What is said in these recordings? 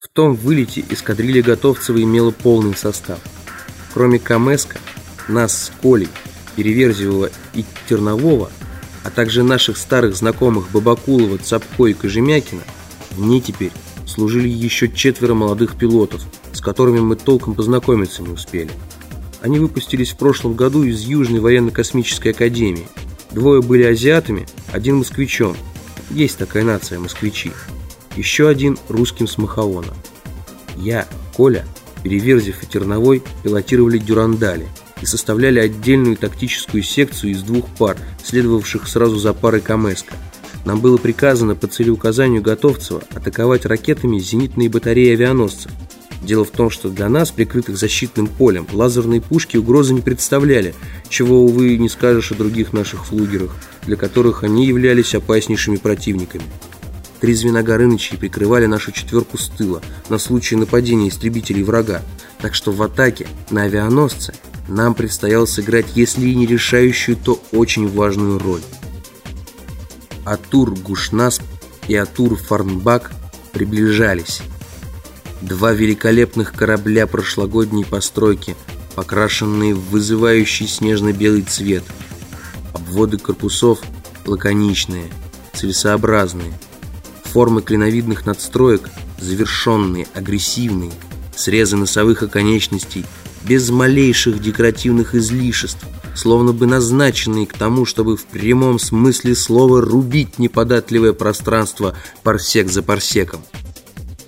В том вылете эскадрилья Готовцева имела полный состав. Кроме Камеска, нас с Колей, Переверзевого и Тернового, а также наших старых знакомых Бабакулова, Цапко и Кожемякина, в ней теперь служили еще четверо молодых пилотов, с которыми мы толком познакомиться не успели. Они выпустились в прошлом году из Южной военно-космической академии. Двое были азиатами, один москвичом. Есть такая нация, москвичи. Еще один русским с Махаона. Я, Коля, Переверзев и Терновой пилотировали дюрандали и составляли отдельную тактическую секцию из двух пар, следовавших сразу за парой Камеска. Нам было приказано по целеуказанию Готовцева атаковать ракетами зенитные батареи авианосцев. Дело в том, что для нас, прикрытых защитным полем, лазерные пушки угрозы не представляли, чего, увы, не скажешь о других наших флугерах, для которых они являлись опаснейшими противниками. Три звена Горынычей прикрывали нашу четверку с тыла на случай нападения истребителей врага, так что в атаке на авианосце нам предстояло сыграть, если и не решающую, то очень важную роль. Атур Гушнасп и Атур Фарнбак приближались. Два великолепных корабля прошлогодней постройки, покрашенные в вызывающий снежно-белый цвет. Обводы корпусов лаконичные, целесообразные. Формы клиновидных надстроек завершенные, агрессивные, срезы носовых оконечностей, без малейших декоративных излишеств, словно бы назначенные к тому, чтобы в прямом смысле слова рубить неподатливое пространство парсек за парсеком.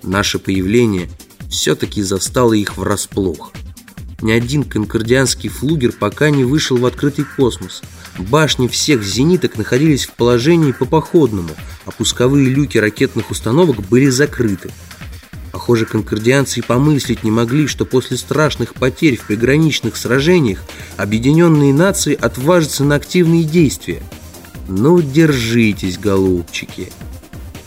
Наше появление все-таки застало их врасплох. Ни один конкордианский флугер пока не вышел в открытый космос. Башни всех зениток находились в положении по походному, а пусковые люки ракетных установок были закрыты. Похоже, конкордианцы и помыслить не могли, что после страшных потерь в приграничных сражениях объединенные нации отважатся на активные действия. Ну, держитесь, голубчики.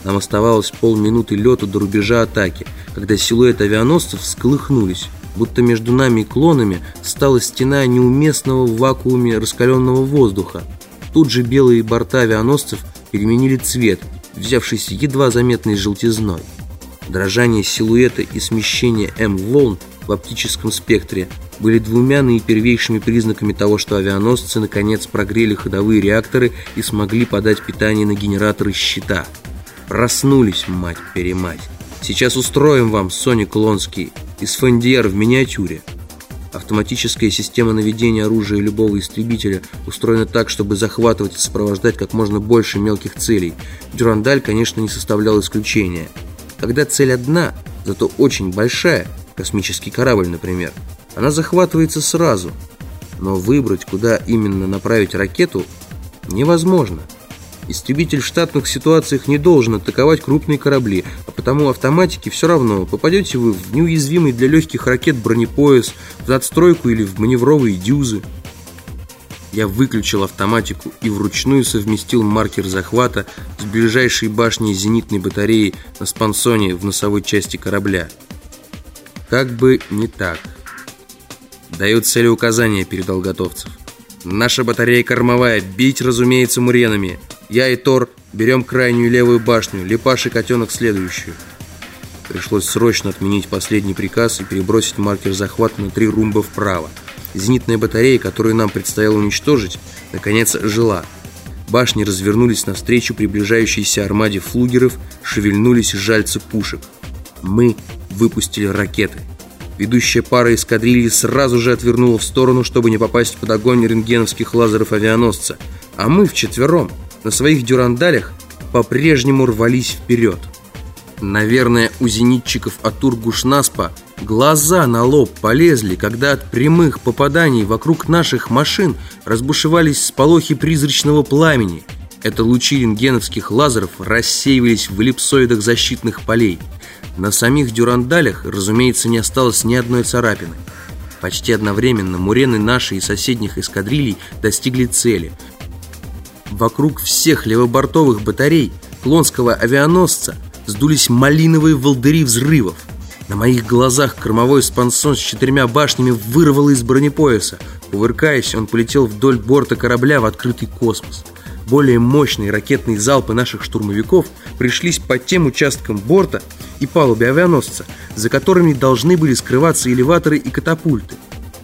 Нам оставалось полминуты лету до рубежа атаки, когда силуэты авианосцев всколыхнулись, будто между нами и клонами стала стена неуместного в вакууме раскаленного воздуха. Тут же белые борта авианосцев переменили цвет, взявшийся едва заметной желтизной. Дрожание силуэта и смещение М-волн в оптическом спектре были двумя наипервейшими признаками того, что авианосцы наконец прогрели ходовые реакторы и смогли подать питание на генераторы щита – Проснулись, мать-перемать. Сейчас устроим вам, Соник Лонский, из Фондиер в миниатюре. Автоматическая система наведения оружия любого истребителя устроена так, чтобы захватывать и сопровождать как можно больше мелких целей. Дюрандаль, конечно, не составлял исключения. Когда цель одна, зато очень большая, космический корабль, например, она захватывается сразу. Но выбрать, куда именно направить ракету, невозможно. Истребитель в штатных ситуациях не должен атаковать крупные корабли, а потому автоматики все равно, попадете вы в неуязвимый для легких ракет бронепояс, в надстройку или в маневровые дюзы. Я выключил автоматику и вручную совместил маркер захвата с ближайшей башней зенитной батареи на спансоне в носовой части корабля. Как бы не так. Дают целеуказания, передал готовцев. Наша батарея кормовая, бить, разумеется, муренами. Я и Тор берем крайнюю левую башню, Лепаш и Котенок следующую. Пришлось срочно отменить последний приказ и перебросить маркер захвата на три румба вправо. Зенитная батарея, которую нам предстояло уничтожить, наконец жила. Башни развернулись навстречу приближающейся армаде флугеров, шевельнулись жальцы пушек. Мы выпустили ракеты. Ведущая пара эскадрильи сразу же отвернула в сторону, чтобы не попасть под огонь рентгеновских лазеров авианосца. А мы вчетвером – на своих дюрандалях по-прежнему рвались вперед. Наверное, у зенитчиков от Тургушнаспа глаза на лоб полезли, когда от прямых попаданий вокруг наших машин разбушевались сполохи призрачного пламени. Это лучи рентгеновских лазеров рассеивались в эллипсоидах защитных полей. На самих дюрандалях, разумеется, не осталось ни одной царапины. Почти одновременно мурены нашей и соседних эскадрилей достигли цели – Вокруг всех левобортовых батарей клонского авианосца сдулись малиновые волдыри взрывов. На моих глазах кормовой спансон с четырьмя башнями вырвало из бронепояса. Увыркаясь, он полетел вдоль борта корабля в открытый космос. Более мощные ракетные залпы наших штурмовиков пришлись по тем участкам борта, и палубе авианосца, за которыми должны были скрываться элеваторы и катапульты.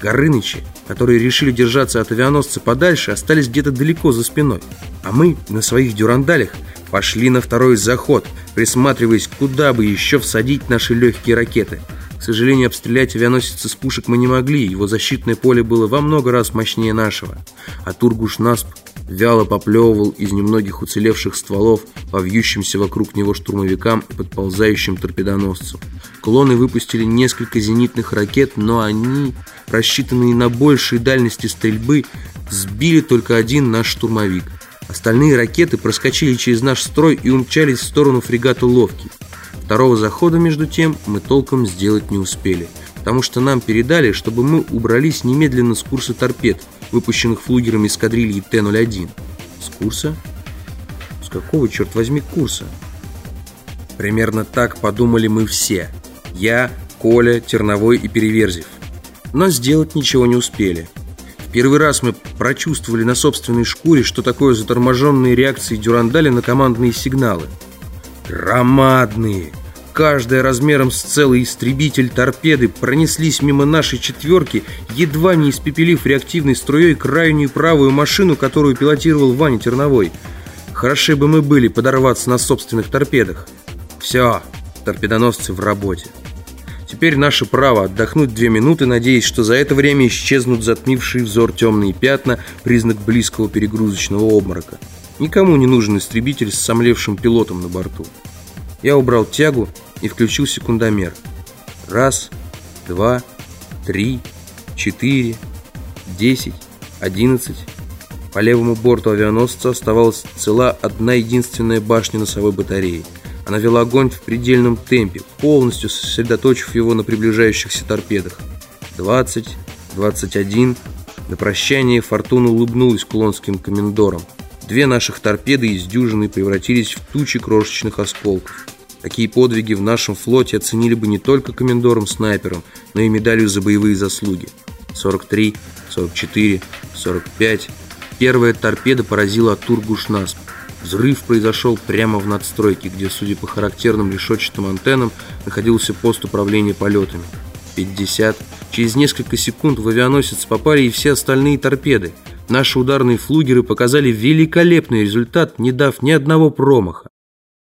Горынычи, которые решили держаться от авианосца подальше, остались где-то далеко за спиной. А мы на своих дюрандалях пошли на второй заход, присматриваясь, куда бы еще всадить наши легкие ракеты. К сожалению, обстрелять авианосец из пушек мы не могли, его защитное поле было во много раз мощнее нашего. А Тургуш-Насп вяло поплевывал из немногих уцелевших стволов по вьющимся вокруг него штурмовикам и подползающим торпедоносцам. Клоны выпустили несколько зенитных ракет, но они, рассчитанные на большие дальности стрельбы, сбили только один наш штурмовик. Остальные ракеты проскочили через наш строй и умчались в сторону фрегата «Ловкий». Второго захода, между тем, мы толком сделать не успели, потому что нам передали, чтобы мы убрались немедленно с курса торпед, выпущенных флугерами эскадрильи Т-01. С курса? С какого, черт возьми, курса? Примерно так подумали мы все. Я, Коля, Терновой и Переверзев. Но сделать ничего не успели. В первый раз мы прочувствовали на собственной шкуре, что такое заторможенные реакции Дюрандаля на командные сигналы. Громадные, каждая размером с целый истребитель торпеды, пронеслись мимо нашей четверки, едва не испепелив реактивной струей крайнюю правую машину, которую пилотировал Ваня Терновой. Хороши бы мы были подорваться на собственных торпедах. Все, торпедоносцы в работе. Теперь наше право отдохнуть две минуты, надеясь, что за это время исчезнут затмившие взор темные пятна, признак близкого перегрузочного обморока. Никому не нужен истребитель с сомлевшим пилотом на борту. Я убрал тягу и включил секундомер. Раз, два, три, четыре, десять, одиннадцать. По левому борту авианосца оставалась цела одна единственная башня носовой батареи. Она вела огонь в предельном темпе, полностью сосредоточив его на приближающихся торпедах. Двадцать, двадцать один. На прощание Фортуна улыбнулась клонским комендорам. Две наших торпеды из дюжины превратились в тучи крошечных осколков. Такие подвиги в нашем флоте оценили бы не только комендором-снайпером, но и медалью за боевые заслуги. 43, 44, 45. Первая торпеда поразила Тургуш-Насп. Взрыв произошел прямо в надстройке, где, судя по характерным решетчатым антеннам, находился пост управления полетами. 50. Через несколько секунд в авианосец попали и все остальные торпеды. Наши ударные флугеры показали великолепный результат, не дав ни одного промаха.